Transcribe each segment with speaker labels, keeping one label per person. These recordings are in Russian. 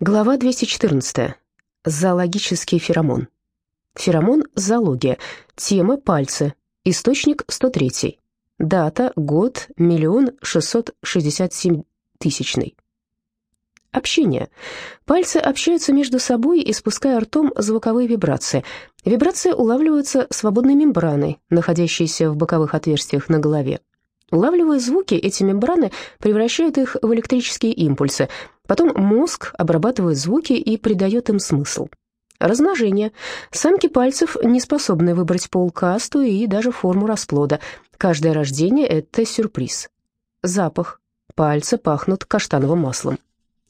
Speaker 1: Глава 214. Зоологический феромон. Феромон – зоология. Тема – пальцы. Источник – 103. Дата – год, миллион шестьсот шестьдесят семь тысячный. Общение. Пальцы общаются между собой, испуская ртом звуковые вибрации. Вибрации улавливаются свободной мембраной, находящейся в боковых отверстиях на голове. Улавливая звуки, эти мембраны превращают их в электрические импульсы. Потом мозг обрабатывает звуки и придает им смысл. Размножение. Самки пальцев не способны выбрать пол, касту и даже форму расплода. Каждое рождение – это сюрприз. Запах. Пальцы пахнут каштановым маслом.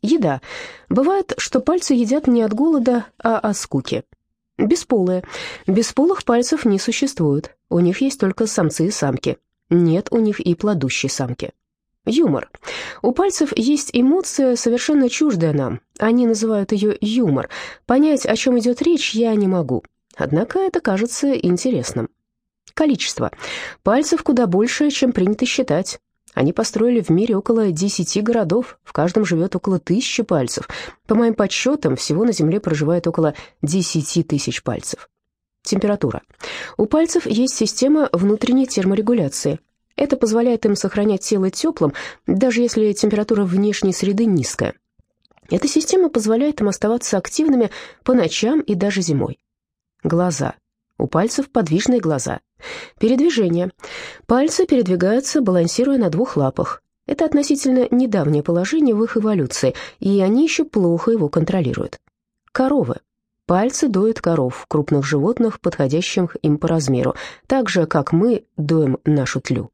Speaker 1: Еда. Бывает, что пальцы едят не от голода, а от скуки. Бесполые. Бесполых пальцев не существует. У них есть только самцы и самки. Нет у них и плодущей самки. Юмор. У пальцев есть эмоция, совершенно чуждая нам. Они называют ее юмор. Понять, о чем идет речь, я не могу. Однако это кажется интересным. Количество. Пальцев куда больше, чем принято считать. Они построили в мире около 10 городов, в каждом живет около тысячи пальцев. По моим подсчетам, всего на Земле проживает около 10 тысяч пальцев. Температура. У пальцев есть система внутренней терморегуляции. Это позволяет им сохранять тело теплым, даже если температура внешней среды низкая. Эта система позволяет им оставаться активными по ночам и даже зимой. Глаза. У пальцев подвижные глаза. Передвижение. Пальцы передвигаются, балансируя на двух лапах. Это относительно недавнее положение в их эволюции, и они еще плохо его контролируют. Коровы. Пальцы доят коров, крупных животных, подходящих им по размеру, так же, как мы доим нашу тлю.